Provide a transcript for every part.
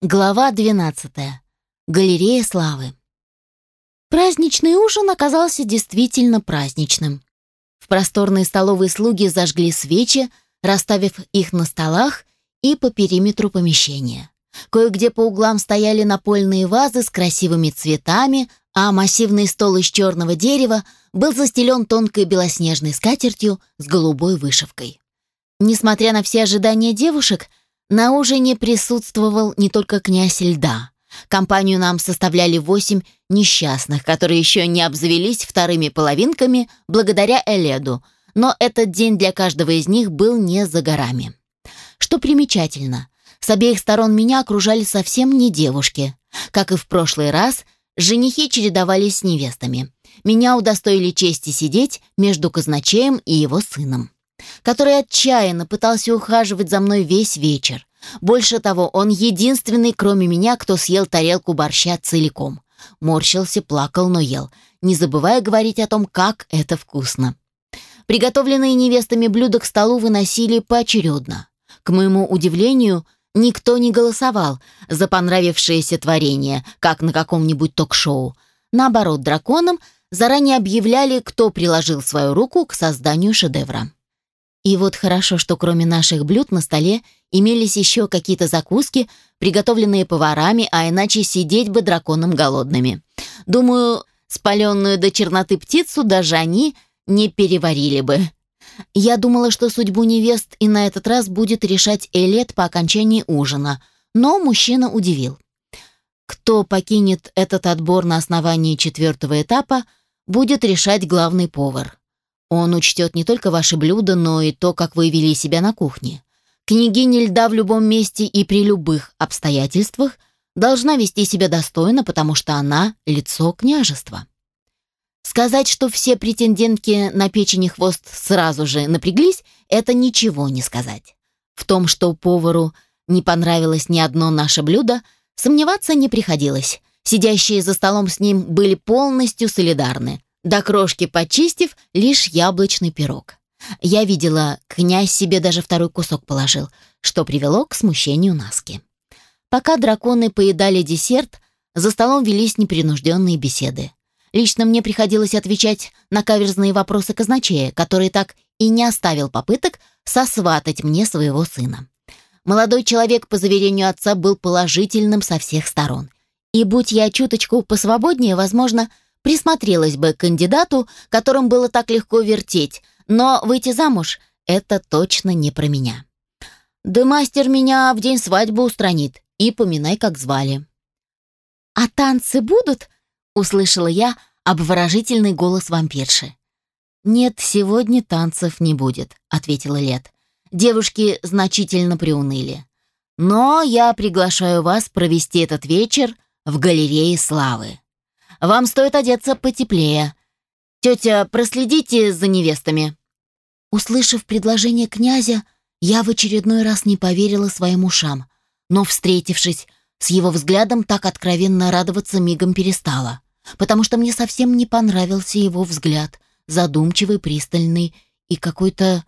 Глава 12. Галерея славы. Праздничный ужин оказался действительно праздничным. В просторной столовой слуги зажгли свечи, расставив их на столах и по периметру помещения. Кое-где по углам стояли напольные вазы с красивыми цветами, а массивный стол из черного дерева был застелен тонкой белоснежной скатертью с голубой вышивкой. Несмотря на все ожидания девушек, на ужине присутствовал не только князь льда. Компанию нам составляли восемь несчастных, которые еще не обзавелись вторыми половинками благодаря Эледу, но этот день для каждого из них был не за горами. Что примечательно, с обеих сторон меня окружали совсем не девушки. Как и в прошлый раз, женихи чередовались с невестами. Меня удостоили чести сидеть между казначеем и его сыном который отчаянно пытался ухаживать за мной весь вечер. Больше того, он единственный, кроме меня, кто съел тарелку борща целиком. Морщился, плакал, но ел, не забывая говорить о том, как это вкусно. Приготовленные невестами блюда к столу выносили поочередно. К моему удивлению, никто не голосовал за понравившееся творение, как на каком-нибудь ток-шоу. Наоборот, драконам заранее объявляли, кто приложил свою руку к созданию шедевра. И вот хорошо, что кроме наших блюд на столе имелись еще какие-то закуски, приготовленные поварами, а иначе сидеть бы драконом голодными. Думаю, спаленную до черноты птицу даже они не переварили бы. Я думала, что судьбу невест и на этот раз будет решать Элет по окончании ужина, но мужчина удивил. Кто покинет этот отбор на основании четвертого этапа, будет решать главный повар. Он учтет не только ваши блюда, но и то, как вы вели себя на кухне. Княгиня льда в любом месте и при любых обстоятельствах должна вести себя достойно, потому что она — лицо княжества. Сказать, что все претендентки на печень и хвост сразу же напряглись, это ничего не сказать. В том, что повару не понравилось ни одно наше блюдо, сомневаться не приходилось. Сидящие за столом с ним были полностью солидарны до крошки почистив лишь яблочный пирог. Я видела, князь себе даже второй кусок положил, что привело к смущению Наски. Пока драконы поедали десерт, за столом велись непринужденные беседы. Лично мне приходилось отвечать на каверзные вопросы казначея, который так и не оставил попыток сосватать мне своего сына. Молодой человек, по заверению отца, был положительным со всех сторон. И будь я чуточку посвободнее, возможно, присмотрелась бы к кандидату, которым было так легко вертеть, но выйти замуж — это точно не про меня. Да мастер меня в день свадьбы устранит, и поминай, как звали. «А танцы будут?» — услышала я обворожительный голос вампирши. «Нет, сегодня танцев не будет», — ответила Лет. Девушки значительно приуныли. «Но я приглашаю вас провести этот вечер в галерее славы». Вам стоит одеться потеплее. Тетя, проследите за невестами». Услышав предложение князя, я в очередной раз не поверила своим ушам, но, встретившись с его взглядом, так откровенно радоваться мигом перестала, потому что мне совсем не понравился его взгляд, задумчивый, пристальный и какой-то...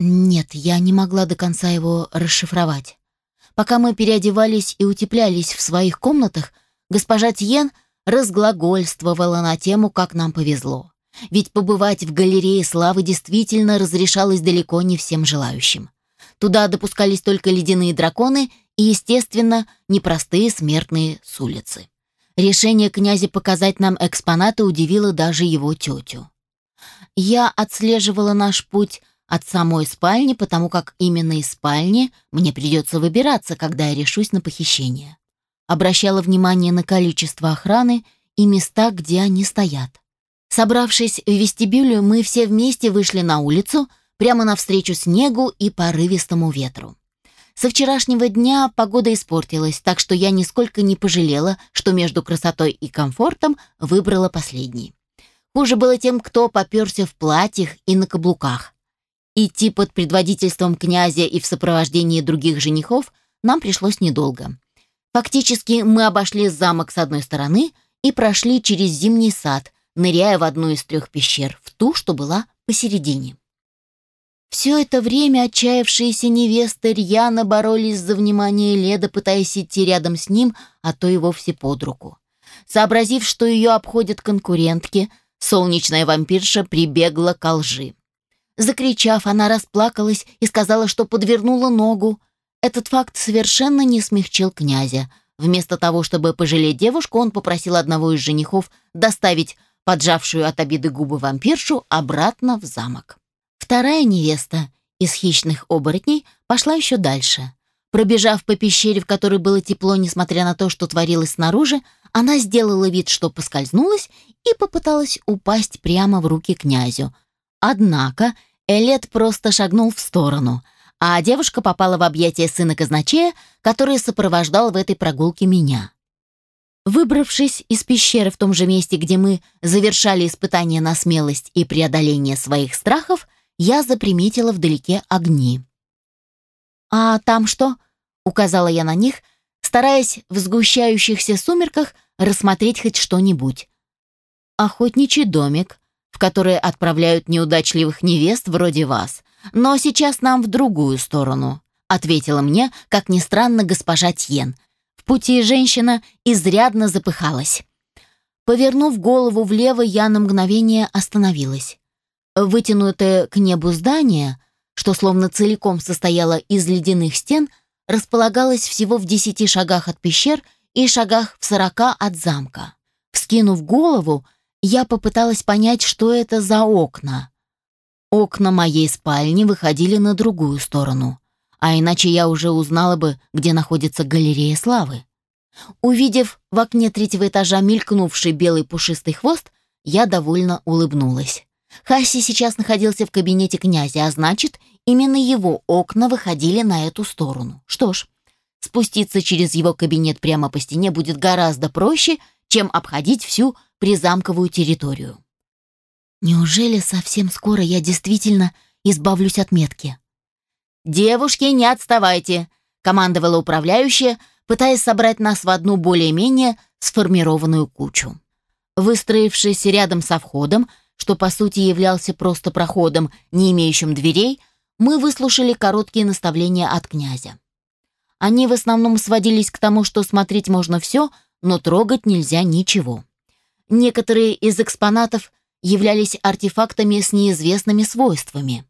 Нет, я не могла до конца его расшифровать. Пока мы переодевались и утеплялись в своих комнатах, госпожа Тьен разглагольствовала на тему, как нам повезло. Ведь побывать в галерее славы действительно разрешалось далеко не всем желающим. Туда допускались только ледяные драконы и, естественно, непростые смертные с улицы. Решение князя показать нам экспонаты удивило даже его тетю. Я отслеживала наш путь от самой спальни, потому как именно из спальни мне придется выбираться, когда я решусь на похищение обращала внимание на количество охраны и места, где они стоят. Собравшись в вестибюле, мы все вместе вышли на улицу, прямо навстречу снегу и порывистому ветру. Со вчерашнего дня погода испортилась, так что я нисколько не пожалела, что между красотой и комфортом выбрала последний. Хуже было тем, кто попёрся в платьях и на каблуках. Идти под предводительством князя и в сопровождении других женихов нам пришлось недолго. Фактически мы обошли замок с одной стороны и прошли через зимний сад, ныряя в одну из трех пещер, в ту, что была посередине. Все это время отчаявшиеся невесты рьяно боролись за внимание Леда, пытаясь идти рядом с ним, а то и вовсе под руку. Сообразив, что ее обходят конкурентки, солнечная вампирша прибегла к лжи. Закричав, она расплакалась и сказала, что подвернула ногу. Этот факт совершенно не смягчил князя. Вместо того, чтобы пожалеть девушку, он попросил одного из женихов доставить поджавшую от обиды губы вампиршу обратно в замок. Вторая невеста из хищных оборотней пошла еще дальше. Пробежав по пещере, в которой было тепло, несмотря на то, что творилось снаружи, она сделала вид, что поскользнулась и попыталась упасть прямо в руки князю. Однако Элет просто шагнул в сторону, а девушка попала в объятия сына казначея, который сопровождал в этой прогулке меня. Выбравшись из пещеры в том же месте, где мы завершали испытание на смелость и преодоление своих страхов, я заприметила вдалеке огни. «А там что?» — указала я на них, стараясь в сгущающихся сумерках рассмотреть хоть что-нибудь. «Охотничий домик, в который отправляют неудачливых невест вроде вас, но сейчас нам в другую сторону», — ответила мне, как ни странно, госпожа Тьен. В пути женщина изрядно запыхалась. Повернув голову влево, я на мгновение остановилась. Вытянутое к небу здание, что словно целиком состояло из ледяных стен, располагалось всего в десяти шагах от пещер и шагах в сорока от замка. Вскинув голову, я попыталась понять, что это за окна. Окна моей спальни выходили на другую сторону, а иначе я уже узнала бы, где находится галерея славы. Увидев в окне третьего этажа мелькнувший белый пушистый хвост, я довольно улыбнулась. Хасси сейчас находился в кабинете князя, а значит, именно его окна выходили на эту сторону. Что ж, спуститься через его кабинет прямо по стене будет гораздо проще, чем обходить всю призамковую территорию. Неужели совсем скоро я действительно избавлюсь от метки? «Девушки, не отставайте!» — командовала управляющая, пытаясь собрать нас в одну более-менее сформированную кучу. Выстроившись рядом со входом, что по сути являлся просто проходом, не имеющим дверей, мы выслушали короткие наставления от князя. Они в основном сводились к тому, что смотреть можно все, но трогать нельзя ничего. Некоторые из экспонатов являлись артефактами с неизвестными свойствами.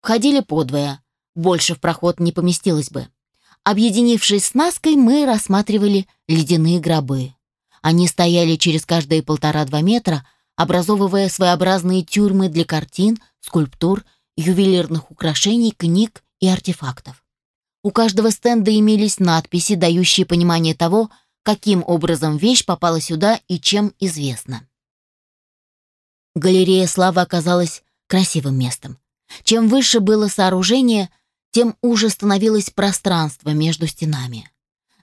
Входили подвое, больше в проход не поместилось бы. Объединившись с Наской, мы рассматривали ледяные гробы. Они стояли через каждые полтора-два метра, образовывая своеобразные тюрьмы для картин, скульптур, ювелирных украшений, книг и артефактов. У каждого стенда имелись надписи, дающие понимание того, каким образом вещь попала сюда и чем известна. Галерея славы оказалась красивым местом. Чем выше было сооружение, тем уже становилось пространство между стенами.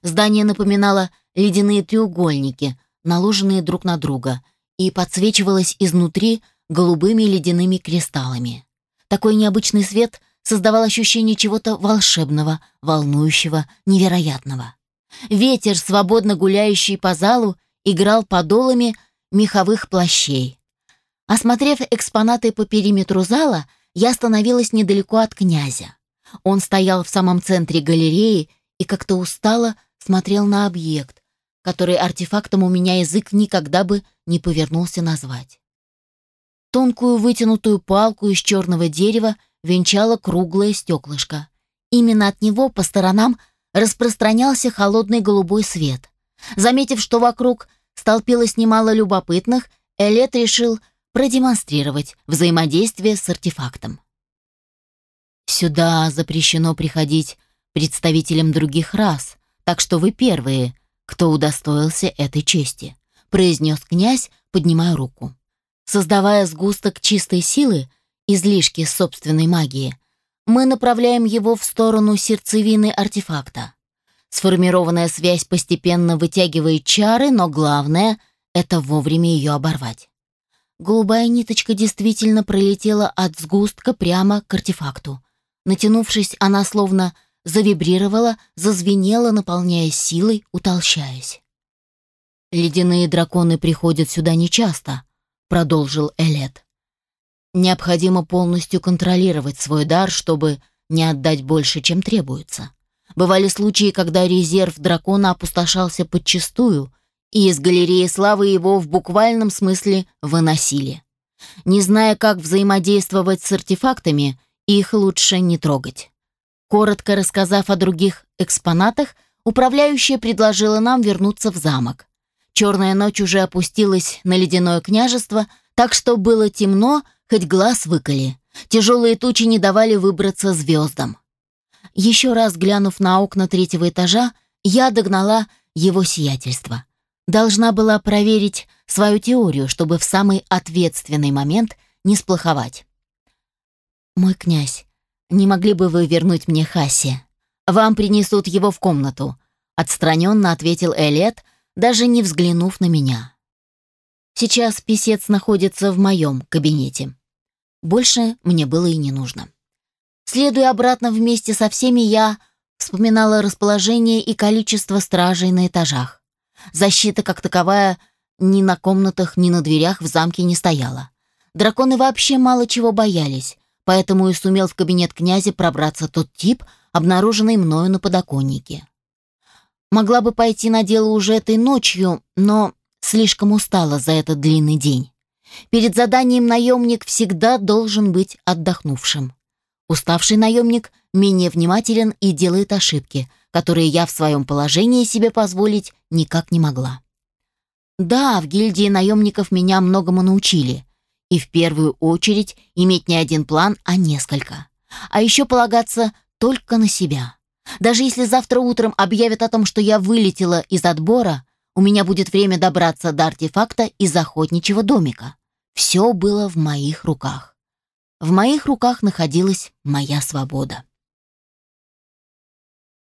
Здание напоминало ледяные треугольники, наложенные друг на друга, и подсвечивалась изнутри голубыми ледяными кристаллами. Такой необычный свет создавал ощущение чего-то волшебного, волнующего, невероятного. Ветер, свободно гуляющий по залу, играл подолами меховых плащей. Осмотрев экспонаты по периметру зала, я остановилась недалеко от князя. Он стоял в самом центре галереи и как-то устало смотрел на объект, который артефактом у меня язык никогда бы не повернулся назвать. Тонкую вытянутую палку из черного дерева венчало круглое стеклышко. Именно от него по сторонам распространялся холодный голубой свет. Заметив, что вокруг столпилось немало любопытных, Элет решил продемонстрировать взаимодействие с артефактом. «Сюда запрещено приходить представителям других рас, так что вы первые, кто удостоился этой чести», — произнес князь, поднимая руку. Создавая сгусток чистой силы, излишки собственной магии, мы направляем его в сторону сердцевины артефакта. Сформированная связь постепенно вытягивает чары, но главное — это вовремя ее оборвать. Голубая ниточка действительно пролетела от сгустка прямо к артефакту. Натянувшись, она словно завибрировала, зазвенела, наполняя силой, утолщаясь. «Ледяные драконы приходят сюда нечасто», — продолжил Элет. Необходимо полностью контролировать свой дар, чтобы не отдать больше, чем требуется. Бывали случаи, когда резерв дракона опустошался подчистую, и из галереи славы его в буквальном смысле выносили. Не зная, как взаимодействовать с артефактами, их лучше не трогать. Коротко рассказав о других экспонатах, управляющая предложила нам вернуться в замок. Черная ночь уже опустилась на ледяное княжество, так что было темно, хоть глаз выколи. Тяжелые тучи не давали выбраться звездам. Еще раз глянув на окна третьего этажа, я догнала его сиятельство. Должна была проверить свою теорию, чтобы в самый ответственный момент не сплоховать. «Мой князь, не могли бы вы вернуть мне Хасси? Вам принесут его в комнату», — отстраненно ответил Элет, даже не взглянув на меня. «Сейчас писец находится в моем кабинете. Больше мне было и не нужно». Следуя обратно вместе со всеми, я вспоминала расположение и количество стражей на этажах. Защита, как таковая, ни на комнатах, ни на дверях в замке не стояла. Драконы вообще мало чего боялись, поэтому и сумел в кабинет князя пробраться тот тип, обнаруженный мною на подоконнике. Могла бы пойти на дело уже этой ночью, но слишком устала за этот длинный день. Перед заданием наемник всегда должен быть отдохнувшим. Уставший наемник менее внимателен и делает ошибки, которые я в своем положении себе позволить никак не могла. Да, в гильдии наемников меня многому научили. И в первую очередь иметь не один план, а несколько. А еще полагаться только на себя. Даже если завтра утром объявят о том, что я вылетела из отбора, у меня будет время добраться до артефакта из охотничьего домика. Все было в моих руках. В моих руках находилась моя свобода.